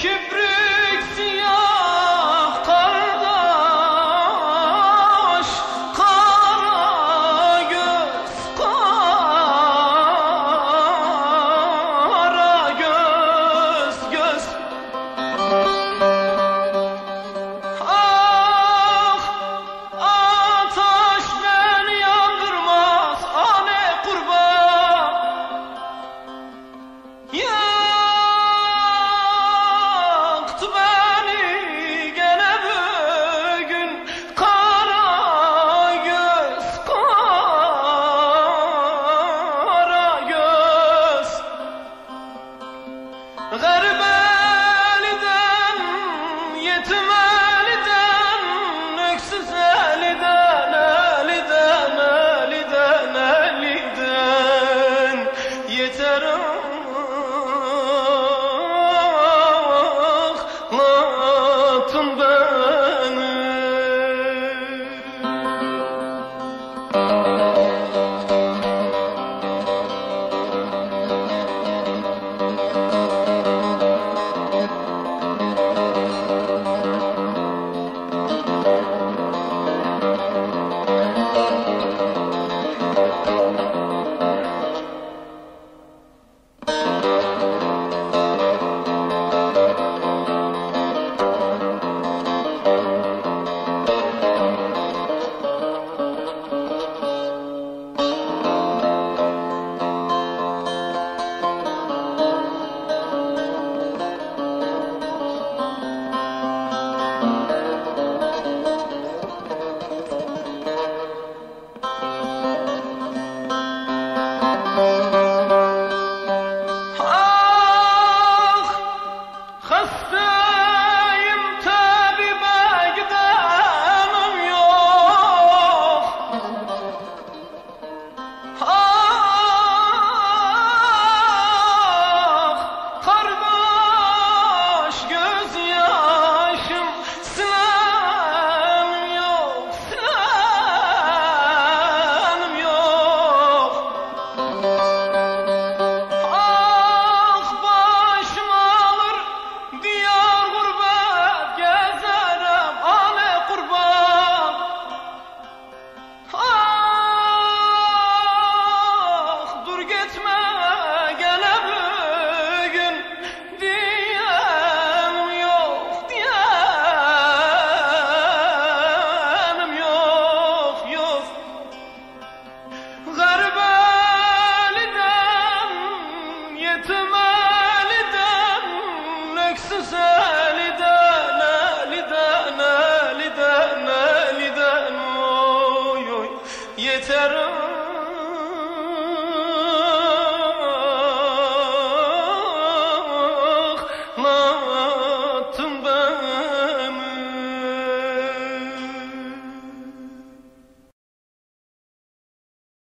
Kibriya yeter